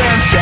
circumstances